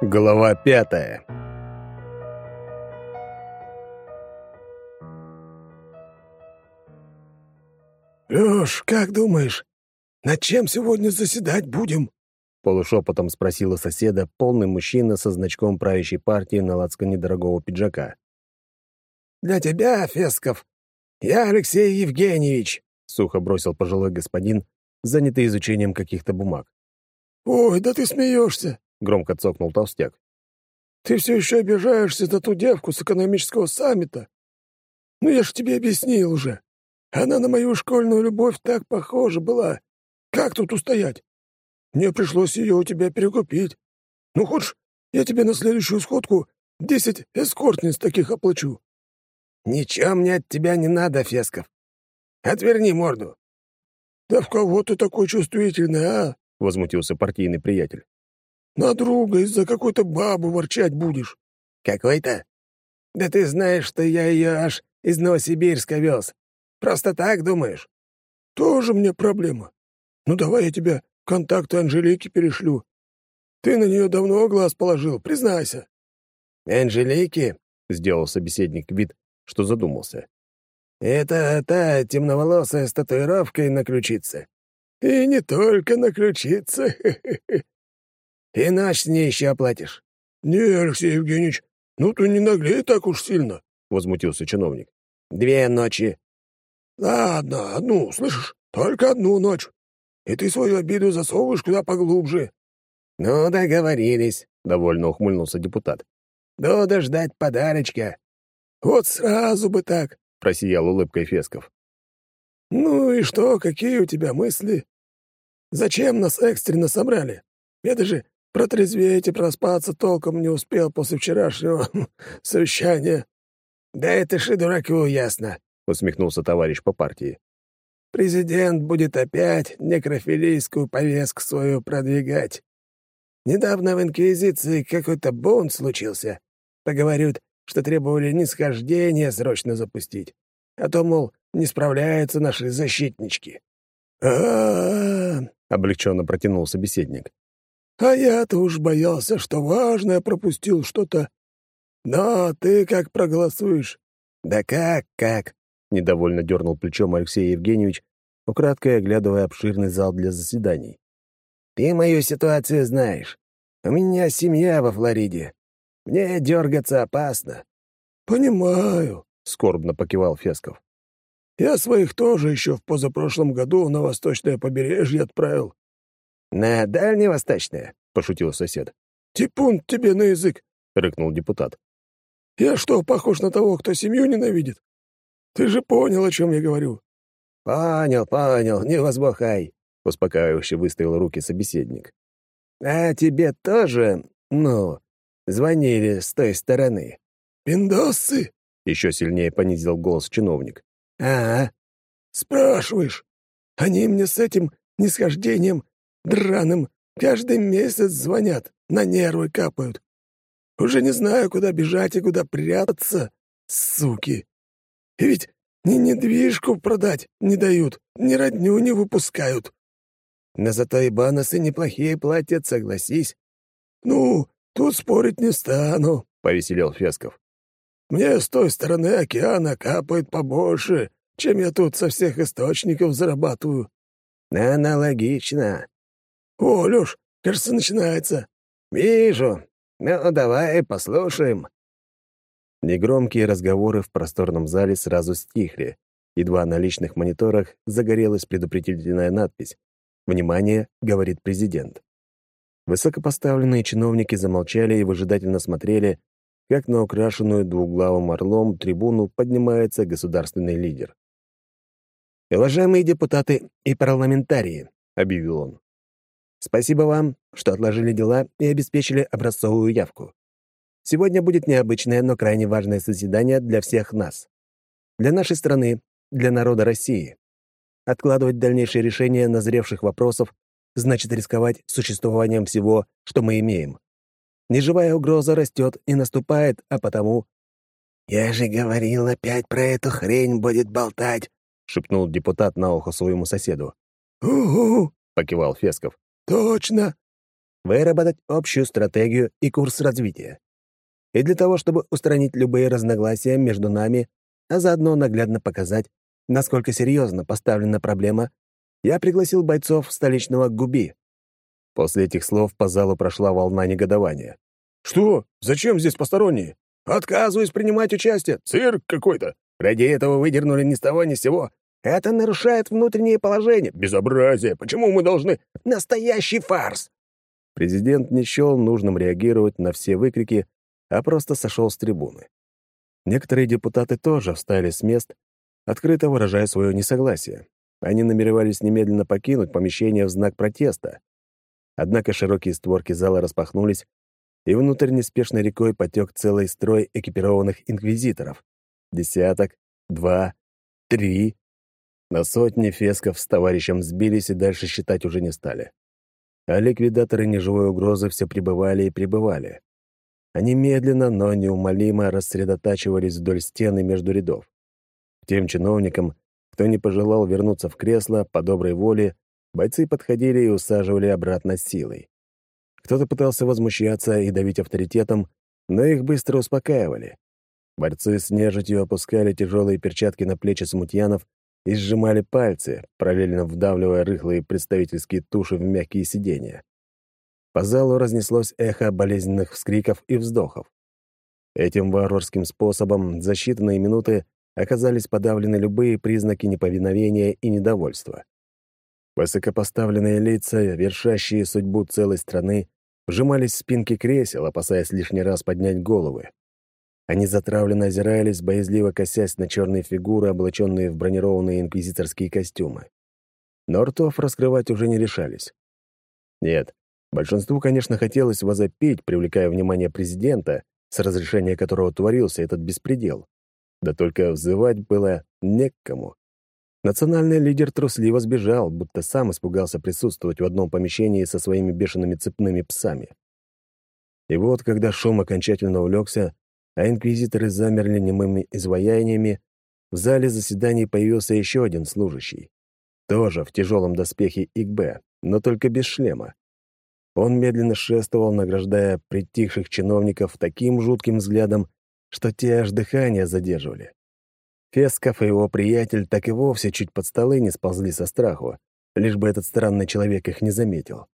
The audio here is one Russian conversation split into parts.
Глава пятая. «Лёш, как думаешь, над чем сегодня заседать будем?» Полушепотом спросила соседа полный мужчина со значком правящей партии на лацкане дорогого пиджака. «Для тебя, Фесков, я Алексей Евгеньевич», — сухо бросил пожилой господин, занятый изучением каких-то бумаг. «Ой, да ты смеешься!» — громко цокнул толстяк. «Ты все еще обижаешься за ту девку с экономического саммита? Ну, я ж тебе объяснил уже. Она на мою школьную любовь так похожа была. Как тут устоять? Мне пришлось ее у тебя перекупить. Ну, хочешь, я тебе на следующую сходку десять эскортниц таких оплачу?» «Ничего мне от тебя не надо, Фесков. Отверни морду». «Да в кого ты такой чувствительный, а?» — возмутился партийный приятель. «На друга из-за какой-то бабы ворчать будешь». «Какой-то? Да ты знаешь, что я ее аж из Новосибирска вез. Просто так думаешь?» «Тоже мне проблема. Ну, давай я тебе контакты Анжелики перешлю. Ты на нее давно глаз положил, признайся». «Анжелики?» — сделал собеседник вид, что задумался. «Это та темноволосая с татуировкой на ключице. И не только на ключице. И ночь с ней еще оплатишь. Не, Алексей Евгеньевич, ну ты не наглей так уж сильно, — возмутился чиновник. Две ночи. Ладно, одну, слышишь? Только одну ночь. И ты свою обиду засовываешь куда поглубже. Ну, договорились, — довольно ухмыльнулся депутат. Буду ждать подарочка. Вот сразу бы так, — просиял улыбкой Фесков. «Ну и что, какие у тебя мысли? Зачем нас экстренно собрали? Я даже протрезветь и проспаться толком не успел после вчерашнего совещания». «Да это ж и дураку ясно», — усмехнулся товарищ по партии. «Президент будет опять некрофилийскую повестку свою продвигать. Недавно в Инквизиции какой-то бунт случился. Поговорят, что требовали нисхождения срочно запустить. А то, мол, не справляются наши защитнички. а, облегченно протянул собеседник. «А я-то уж боялся, что важное пропустил что-то. Но ты как проголосуешь?» «Да как, как?» — недовольно дернул плечом Алексей Евгеньевич, украдкой оглядывая обширный зал для заседаний. «Ты мою ситуацию знаешь. У меня семья во Флориде. Мне дергаться опасно». «Понимаю», — скорбно покивал Фесков. Я своих тоже еще в позапрошлом году на восточное побережье отправил». «На дальневосточное?» — пошутил сосед. «Типун тебе на язык!» — рыкнул депутат. «Я что, похож на того, кто семью ненавидит? Ты же понял, о чем я говорю». «Понял, понял, не возбухай», — успокаивающе выставил руки собеседник. «А тебе тоже, ну, звонили с той стороны?» «Пиндосы?» — еще сильнее понизил голос чиновник. «А, спрашиваешь? Они мне с этим нисхождением драным каждый месяц звонят, на нервы капают. Уже не знаю, куда бежать и куда прятаться, суки. И ведь ни недвижку продать не дают, ни родню не выпускают. Но зато и баносы неплохие платят, согласись. Ну, тут спорить не стану, — повеселел Фесков. Мне с той стороны океана капает побольше, чем я тут со всех источников зарабатываю». «Аналогично». «О, Лёш, кажется, начинается». «Вижу. Ну, давай послушаем». Негромкие разговоры в просторном зале сразу стихли. Едва на личных мониторах загорелась предупредительная надпись «Внимание!» — говорит президент. Высокопоставленные чиновники замолчали и выжидательно смотрели, как на украшенную двуглавым орлом трибуну поднимается государственный лидер. «Уважаемые депутаты и парламентарии», — объявил он, «спасибо вам, что отложили дела и обеспечили образцовую явку. Сегодня будет необычное, но крайне важное заседание для всех нас. Для нашей страны, для народа России. Откладывать дальнейшее решение назревших вопросов значит рисковать существованием всего, что мы имеем. Неживая угроза растет и наступает, а потому... «Я же говорил, опять про эту хрень будет болтать», — шепнул депутат на ухо своему соседу. «Угу», — покивал Фесков. «Точно. выработать общую стратегию и курс развития. И для того, чтобы устранить любые разногласия между нами, а заодно наглядно показать, насколько серьезно поставлена проблема, я пригласил бойцов столичного ГУБИ. После этих слов по залу прошла волна негодования. «Что? Зачем здесь посторонние? Отказываюсь принимать участие. Цирк какой-то. Ради этого выдернули ни с того ни с сего. Это нарушает внутреннее положение. Безобразие. Почему мы должны... Настоящий фарс!» Президент не счел нужным реагировать на все выкрики, а просто сошел с трибуны. Некоторые депутаты тоже встали с мест, открыто выражая свое несогласие. Они намеревались немедленно покинуть помещение в знак протеста. Однако широкие створки зала распахнулись, и внутрь неспешной рекой потек целый строй экипированных инквизиторов. Десяток, два, три. На сотни фесков с товарищем сбились и дальше считать уже не стали. А ликвидаторы неживой угрозы все пребывали и пребывали. Они медленно, но неумолимо рассредотачивались вдоль стены между рядов. Тем чиновникам, кто не пожелал вернуться в кресло по доброй воле, бойцы подходили и усаживали обратно силой. Кто-то пытался возмущаться и давить авторитетом, но их быстро успокаивали. Борцы с нежитью опускали тяжелые перчатки на плечи смутьянов и сжимали пальцы, параллельно вдавливая рыхлые представительские туши в мягкие сиденья. По залу разнеслось эхо болезненных вскриков и вздохов. Этим варварским способом за считанные минуты оказались подавлены любые признаки неповиновения и недовольства. Высокопоставленные лица, вершащие судьбу целой страны, вжимались в спинки кресел, опасаясь лишний раз поднять головы. Они затравленно озирались, боязливо косясь на черные фигуры, облаченные в бронированные инквизиторские костюмы. Но ртов раскрывать уже не решались. Нет, большинству, конечно, хотелось возопить, привлекая внимание президента, с разрешения которого творился этот беспредел. Да только взывать было не к кому. Национальный лидер трусливо сбежал, будто сам испугался присутствовать в одном помещении со своими бешеными цепными псами. И вот, когда шум окончательно улегся, а инквизиторы замерли немыми изваяниями, в зале заседаний появился еще один служащий. Тоже в тяжелом доспехе ИКБ, но только без шлема. Он медленно шествовал, награждая притихших чиновников таким жутким взглядом, что те аж дыхание задерживали. Фесков и его приятель так и вовсе чуть под столы не сползли со страху, лишь бы этот странный человек их не заметил.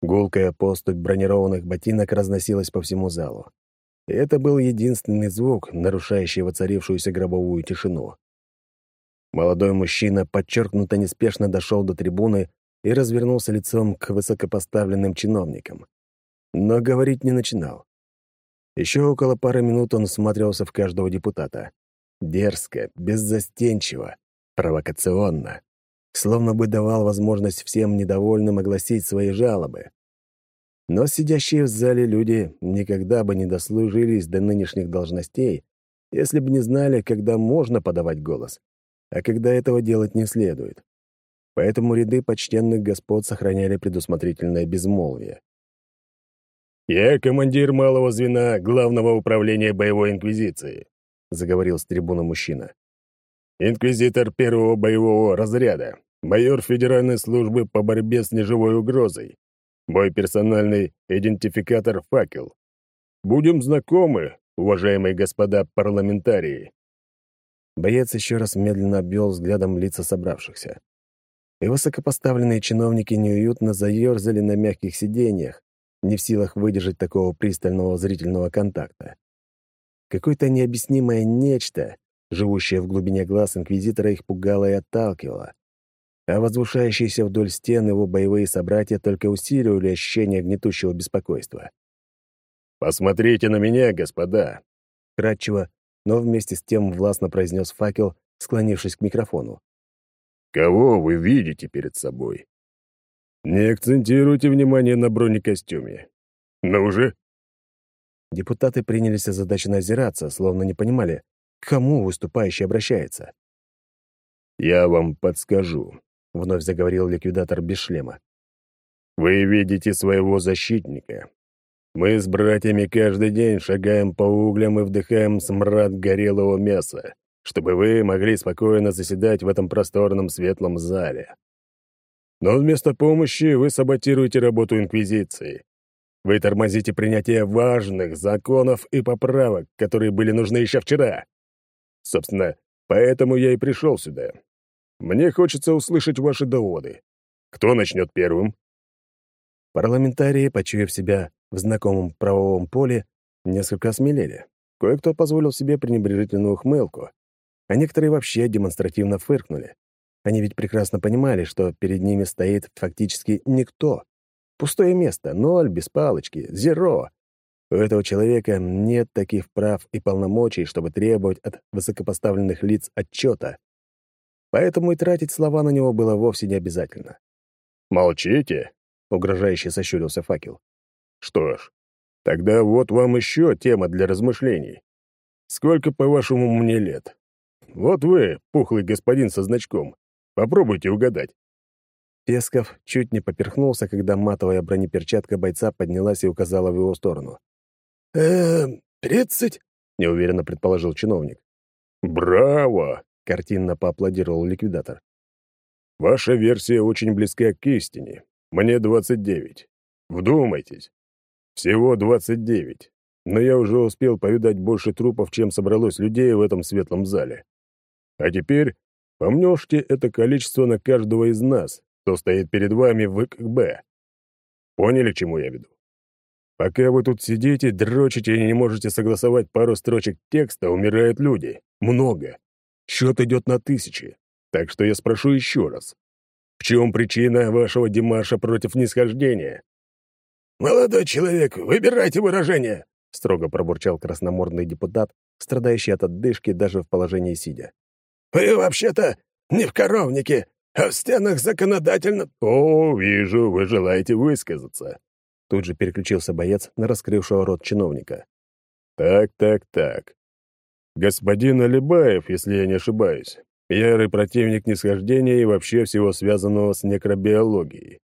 Гулкая поступь бронированных ботинок разносилась по всему залу. Это был единственный звук, нарушающий воцарившуюся гробовую тишину. Молодой мужчина подчеркнуто неспешно дошел до трибуны и развернулся лицом к высокопоставленным чиновникам. Но говорить не начинал. Еще около пары минут он всматривался в каждого депутата. Дерзко, беззастенчиво, провокационно. Словно бы давал возможность всем недовольным огласить свои жалобы. Но сидящие в зале люди никогда бы не дослужились до нынешних должностей, если бы не знали, когда можно подавать голос, а когда этого делать не следует. Поэтому ряды почтенных господ сохраняли предусмотрительное безмолвие. «Я командир малого звена Главного управления боевой инквизиции», — заговорил с трибуны мужчина. «Инквизитор первого боевого разряда, майор Федеральной службы по борьбе с неживой угрозой, мой персональный идентификатор «Факел». Будем знакомы, уважаемые господа парламентарии». Боец еще раз медленно обвел взглядом лица собравшихся. И высокопоставленные чиновники неуютно заерзали на мягких сиденьях, не в силах выдержать такого пристального зрительного контакта. Какое-то необъяснимое нечто, живущее в глубине глаз инквизитора, их пугало и отталкивало. А возвышающиеся вдоль стен его боевые собратья только усиливали ощущение гнетущего беспокойства. «Посмотрите на меня, господа!» Кратчево, но вместе с тем властно произнес факел, склонившись к микрофону. «Кого вы видите перед собой? Не акцентируйте внимание на бронекостюме. Ну уже!» Депутаты принялись озадаченно озираться, словно не понимали, к кому выступающий обращается. «Я вам подскажу», — вновь заговорил ликвидатор без шлема. «Вы видите своего защитника. Мы с братьями каждый день шагаем по углям и вдыхаем смрад горелого мяса, чтобы вы могли спокойно заседать в этом просторном светлом зале. Но вместо помощи вы саботируете работу Инквизиции. Вы тормозите принятие важных законов и поправок, которые были нужны еще вчера. Собственно, поэтому я и пришел сюда. Мне хочется услышать ваши доводы. Кто начнет первым?» Парламентарии, почуяв себя в знакомом правовом поле, несколько осмелели. Кое-кто позволил себе пренебрежительную ухмылку, а некоторые вообще демонстративно фыркнули. Они ведь прекрасно понимали, что перед ними стоит фактически никто. Пустое место, ноль, без палочки, зеро. У этого человека нет таких прав и полномочий, чтобы требовать от высокопоставленных лиц отчета. Поэтому и тратить слова на него было вовсе не обязательно. «Молчите?» — угрожающе сощурился факел. «Что ж, тогда вот вам еще тема для размышлений. Сколько, по-вашему, мне лет? Вот вы, пухлый господин со значком, Попробуйте угадать». Песков чуть не поперхнулся, когда матовая бронеперчатка бойца поднялась и указала в его сторону. «Эм, тридцать?» — неуверенно предположил чиновник. «Браво!» — картинно поаплодировал ликвидатор. «Ваша версия очень близка к истине. Мне двадцать девять. Вдумайтесь. Всего двадцать девять. Но я уже успел повидать больше трупов, чем собралось людей в этом светлом зале. А теперь Помножьте это количество на каждого из нас, кто стоит перед вами в ИКБ. Поняли, к чему я веду? Пока вы тут сидите, дрочите и не можете согласовать пару строчек текста, умирают люди. Много. Счет идет на тысячи. Так что я спрошу еще раз. В чем причина вашего демарша против нисхождения? «Молодой человек, выбирайте выражение!» — строго пробурчал красномордный депутат, страдающий от отдышки даже в положении сидя. Вы вообще-то не в коровнике, а в стенах законодательно...» «О, вижу, вы желаете высказаться». Тут же переключился боец на раскрывшего рот чиновника. «Так, так, так. Господин Алибаев, если я не ошибаюсь, ярый противник нисхождения и вообще всего связанного с некробиологией.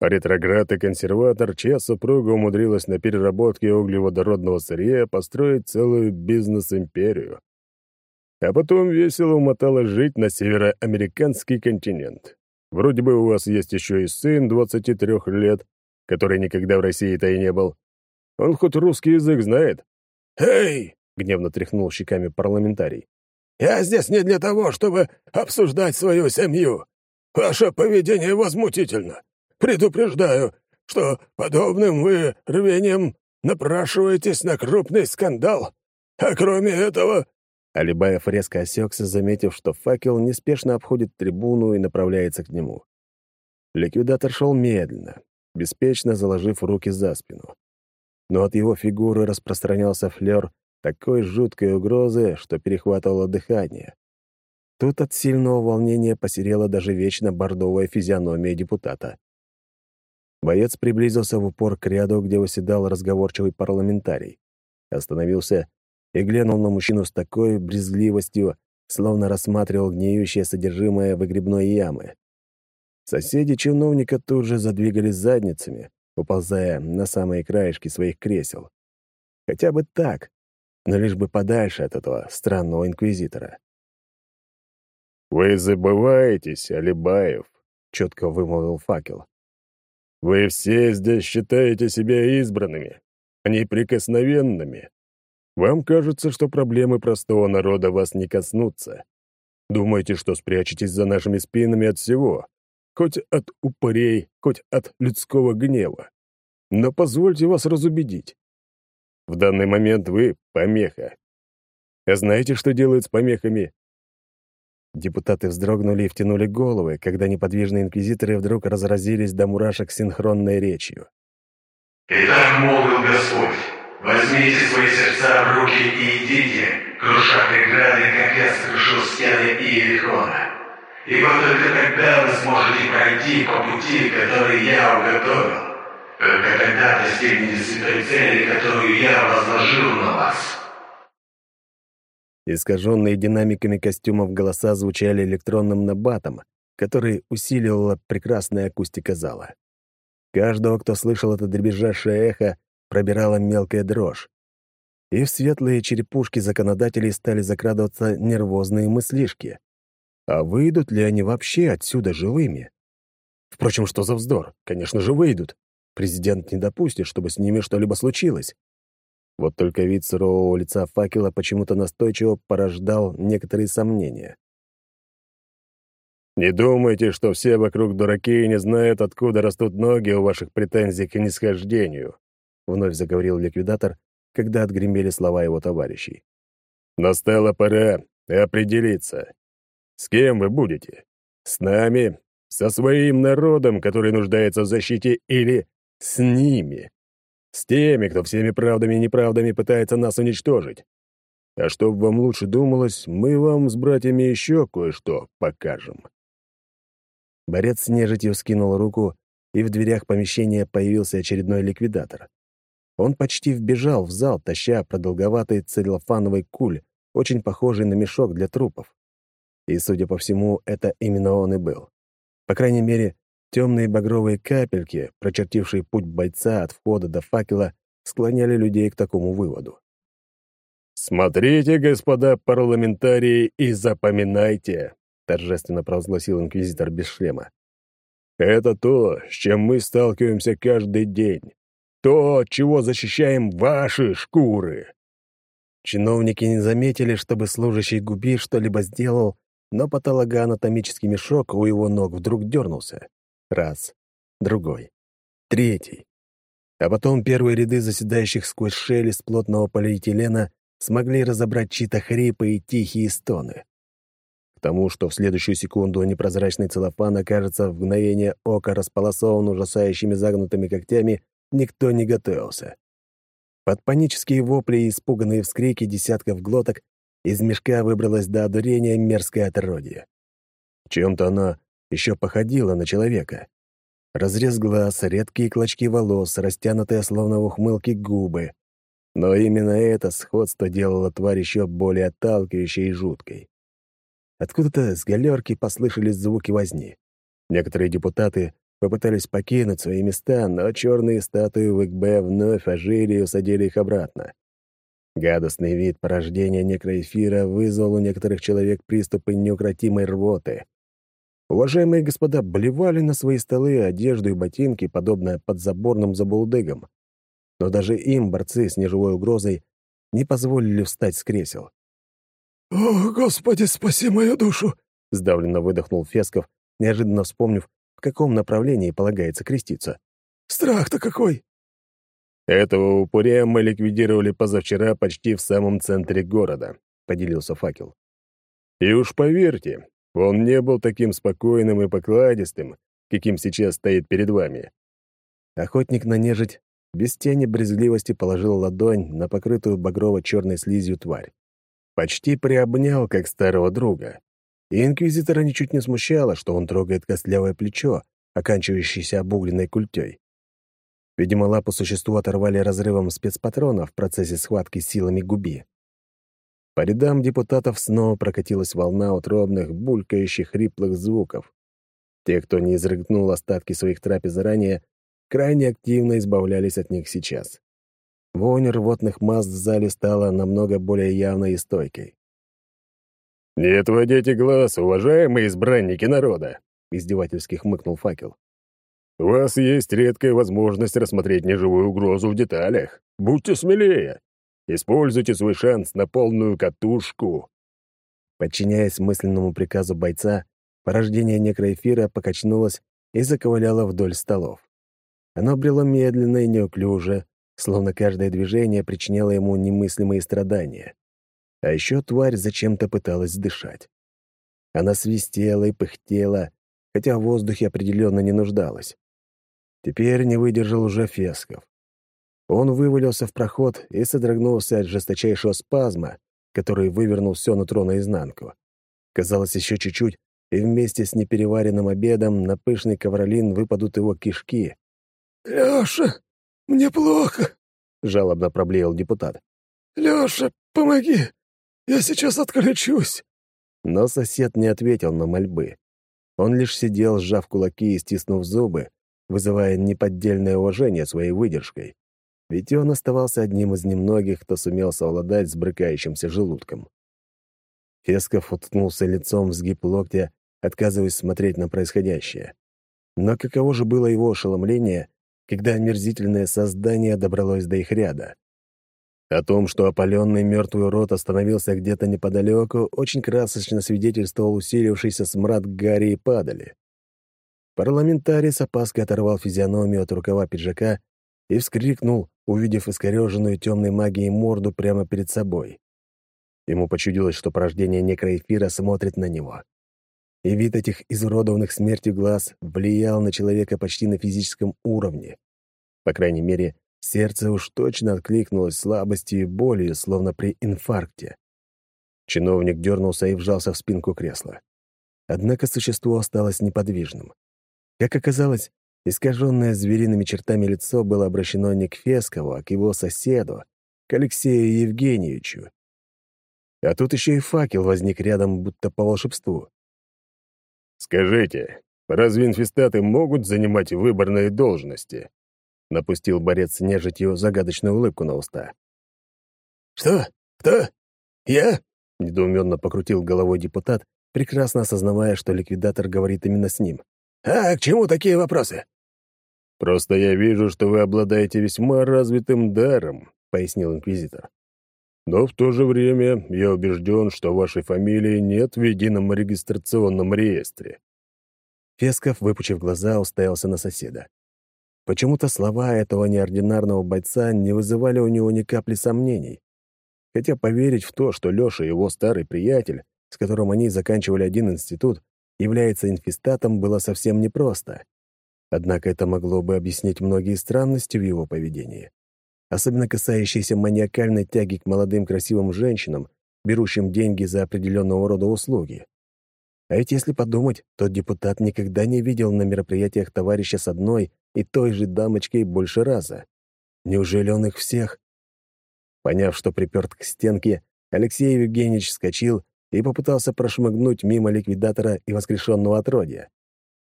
Ретроград и консерватор, чья супруга умудрилась на переработке углеводородного сырья построить целую бизнес-империю а потом весело умотала жить на североамериканский континент. Вроде бы у вас есть еще и сын 23 лет, который никогда в России-то и не был. Он хоть русский язык знает?» «Эй!» — гневно тряхнул щеками парламентарий. «Я здесь не для того, чтобы обсуждать свою семью. Ваше поведение возмутительно. Предупреждаю, что подобным вы рвением напрашиваетесь на крупный скандал. А кроме этого, Алибаев резко осекся, заметив, что факел неспешно обходит трибуну и направляется к нему. Ликвидатор шел медленно, беспечно заложив руки за спину. Но от его фигуры распространялся флер такой жуткой угрозы, что перехватывало дыхание. Тут от сильного волнения посерела даже вечно бордовая физиономия депутата. Боец приблизился в упор к ряду, где выседал разговорчивый парламентарий. Остановился и глянул на мужчину с такой брезгливостью, словно рассматривал гниющее содержимое выгребной ямы. Соседи чиновника тут же задвигались задницами, уползая на самые краешки своих кресел. Хотя бы так, но лишь бы подальше от этого странного инквизитора. «Вы забываетесь, Алибаев», — четко вымолвил факел. «Вы все здесь считаете себя избранными, неприкосновенными. Вам кажется, что проблемы простого народа вас не коснутся. Думаете, что спрячетесь за нашими спинами от всего, хоть от упырей, хоть от людского гнева. Но позвольте вас разубедить. В данный момент вы — помеха. А знаете, что делают с помехами? Депутаты вздрогнули и втянули головы, когда неподвижные инквизиторы вдруг разразились до мурашек синхронной речью. «Итак, молвил Господь, Возьмите свои сердца в руки и идите, круша преграды, как я сокрушил стены Иерихона. Ибо только тогда вы сможете пройти по пути, который я уготовил. Тогда достигнете святой цели, которую я возложил на вас. Искаженные динамиками костюмов голоса звучали электронным набатом, который усиливала прекрасная акустика зала. Каждого, кто слышал это дребезжащее эхо, пробирала мелкая дрожь. И в светлые черепушки законодателей стали закрадываться нервозные мыслишки. А выйдут ли они вообще отсюда живыми? Впрочем, что за вздор? Конечно же, выйдут. Президент не допустит, чтобы с ними что-либо случилось. Вот только вид сурового лица факела почему-то настойчиво порождал некоторые сомнения. «Не думайте, что все вокруг дураки и не знают, откуда растут ноги у ваших претензий к нисхождению», вновь заговорил ликвидатор, когда отгремели слова его товарищей. «Настала пора определиться. С кем вы будете? С нами? Со своим народом, который нуждается в защите, или с ними? С теми, кто всеми правдами и неправдами пытается нас уничтожить? А чтобы вам лучше думалось, мы вам с братьями еще кое-что покажем». Борец с нежитью скинул руку, и в дверях помещения появился очередной ликвидатор. Он почти вбежал в зал, таща продолговатый целлофановый куль, очень похожий на мешок для трупов. И, судя по всему, это именно он и был. По крайней мере, темные багровые капельки, прочертившие путь бойца от входа до факела, склоняли людей к такому выводу. «Смотрите, господа парламентарии, и запоминайте!» — торжественно провозгласил инквизитор без шлема. «Это то, с чем мы сталкиваемся каждый день. То, от чего защищаем ваши шкуры!» Чиновники не заметили, чтобы служащий Губи что-либо сделал, но патологоанатомический мешок у его ног вдруг дернулся. Раз, другой, третий. А потом первые ряды заседающих сквозь шелест плотного полиэтилена смогли разобрать чьи-то хрипы и тихие стоны. К тому, что в следующую секунду непрозрачный целлофан окажется в мгновение ока располосован ужасающими загнутыми когтями, никто не готовился. Под панические вопли и испуганные вскрики десятков глоток из мешка выбралась до одурения мерзкое отродье. Чем-то она еще походила на человека. Разрез глаз, редкие клочки волос, растянутые словно в ухмылке губы. Но именно это сходство делало тварь еще более отталкивающей и жуткой. Откуда-то с галерки послышались звуки возни. Некоторые депутаты попытались покинуть свои места, но черные статуи ВКБ вновь ожили и усадили их обратно. Гадостный вид порождения некроэфира вызвал у некоторых человек приступы неукротимой рвоты. Уважаемые господа блевали на свои столы, одежду и ботинки, подобно подзаборным забулдыгам. Но даже им борцы с неживой угрозой не позволили встать с кресел. «О, Господи, спаси мою душу!» — сдавленно выдохнул Фесков, неожиданно вспомнив, в каком направлении полагается креститься. «Страх-то какой!» «Этого упыря мы ликвидировали позавчера почти в самом центре города», — поделился факел. «И уж поверьте, он не был таким спокойным и покладистым, каким сейчас стоит перед вами». Охотник на нежить без тени брезгливости положил ладонь на покрытую багрово-черной слизью тварь. Почти приобнял, как старого друга. И инквизитора ничуть не смущало, что он трогает костлявое плечо, оканчивающееся обугленной культей. Видимо, лапу существу оторвали разрывом спецпатрона в процессе схватки силами губи. По рядам депутатов снова прокатилась волна утробных, булькающих, хриплых звуков. Те, кто не изрыгнул остатки своих трапез ранее, крайне активно избавлялись от них сейчас. Вонь рвотных масс в зале стала намного более явной и стойкой. «Не отводите глаз, уважаемые избранники народа!» — издевательски хмыкнул факел. «У вас есть редкая возможность рассмотреть неживую угрозу в деталях. Будьте смелее! Используйте свой шанс на полную катушку!» Подчиняясь мысленному приказу бойца, порождение некроэфира покачнулось и заковыляло вдоль столов. Оно брело медленно и неуклюже, словно каждое движение причиняло ему немыслимые страдания. А еще тварь зачем-то пыталась дышать. Она свистела и пыхтела, хотя в воздухе определенно не нуждалась. Теперь не выдержал уже Фесков. Он вывалился в проход и содрогнулся от жесточайшего спазма, который вывернул все нутро наизнанку. Казалось, еще чуть-чуть, и вместе с непереваренным обедом на пышный ковролин выпадут его кишки. «Лёша, мне плохо», — жалобно проблеял депутат. «Лёша, помоги! Я сейчас отключусь!» Но сосед не ответил на мольбы. Он лишь сидел, сжав кулаки и стиснув зубы, вызывая неподдельное уважение своей выдержкой. Ведь он оставался одним из немногих, кто сумел совладать с брыкающимся желудком. Фесков уткнулся лицом в сгиб локтя, отказываясь смотреть на происходящее. Но каково же было его ошеломление, когда омерзительное создание добралось до их ряда? О том, что опаленный мертвый рот остановился где-то неподалеку, очень красочно свидетельствовал усилившийся смрад Гарри и Падали. Парламентарий с опаской оторвал физиономию от рукава пиджака и вскрикнул, увидев искореженную темной магией морду прямо перед собой. Ему почудилось, что порождение некроэфира смотрит на него. И вид этих изуродованных смертью глаз влиял на человека почти на физическом уровне. По крайней мере, Сердце уж точно откликнулось слабостью и болью, словно при инфаркте. Чиновник дернулся и вжался в спинку кресла. Однако существо осталось неподвижным. Как оказалось, искаженное звериными чертами лицо было обращено не к Фескову, а к его соседу, к Алексею Евгеньевичу. А тут еще и факел возник рядом, будто по волшебству. «Скажите, разве инфестаты могут занимать выборные должности?» — напустил борец с нежитью загадочную улыбку на уста. «Что? Кто? Я?» — недоуменно покрутил головой депутат, прекрасно осознавая, что ликвидатор говорит именно с ним. «А к чему такие вопросы?» «Просто я вижу, что вы обладаете весьма развитым даром», — пояснил инквизитор. «Но в то же время я убежден, что вашей фамилии нет в едином регистрационном реестре». Фесков, выпучив глаза, уставился на соседа. Почему-то слова этого неординарного бойца не вызывали у него ни капли сомнений. Хотя поверить в то, что Лёша, его старый приятель, с которым они заканчивали один институт, является инфестатом, было совсем непросто. Однако это могло бы объяснить многие странности в его поведении, особенно касающиеся маниакальной тяги к молодым красивым женщинам, берущим деньги за определенного рода услуги. А ведь если подумать, то депутат никогда не видел на мероприятиях товарища с одной и той же дамочкой больше раза. Неужели он их всех? Поняв, что приперт к стенке, Алексей Евгеньевич вскочил и попытался прошмыгнуть мимо ликвидатора и воскрешенного отродья.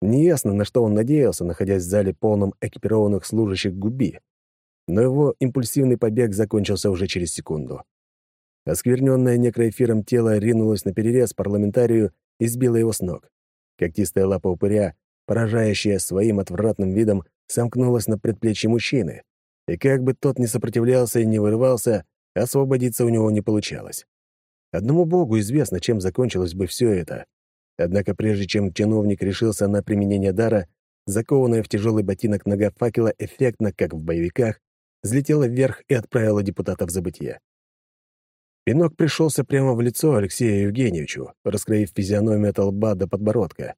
Неясно, на что он надеялся, находясь в зале полном экипированных служащих губи. Но его импульсивный побег закончился уже через секунду. Оскверненное некроэфиром тело ринулось на перерез парламентарию и сбило его с ног. Когтистая лапа упыря, поражающая своим отвратным видом, сомкнулась на предплечье мужчины, и как бы тот ни сопротивлялся и не вырывался, освободиться у него не получалось. Одному богу известно, чем закончилось бы все это. Однако прежде чем чиновник решился на применение дара, закованная в тяжелый ботинок нога факела эффектно, как в боевиках, взлетела вверх и отправила депутата в забытье. Пинок пришелся прямо в лицо Алексею Евгеньевичу, раскроив физиономию от лба до подбородка.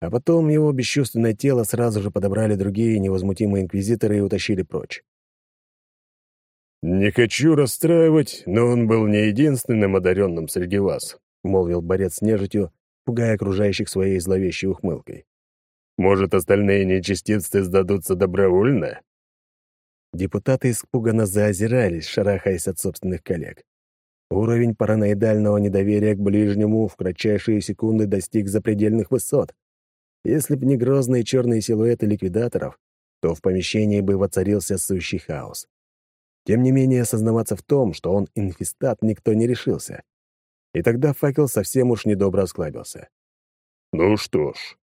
А потом его бесчувственное тело сразу же подобрали другие невозмутимые инквизиторы и утащили прочь. «Не хочу расстраивать, но он был не единственным одаренным среди вас», — молвил борец с нежитью, пугая окружающих своей зловещей ухмылкой. «Может, остальные нечестивцы сдадутся добровольно?» Депутаты испуганно заозирались, шарахаясь от собственных коллег. Уровень параноидального недоверия к ближнему в кратчайшие секунды достиг запредельных высот. Если б не грозные черные силуэты ликвидаторов, то в помещении бы воцарился сущий хаос. Тем не менее, осознаваться в том, что он инфестат, никто не решился. И тогда факел совсем уж недобро осклабился. «Ну что ж,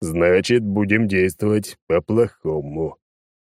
значит, будем действовать по-плохому».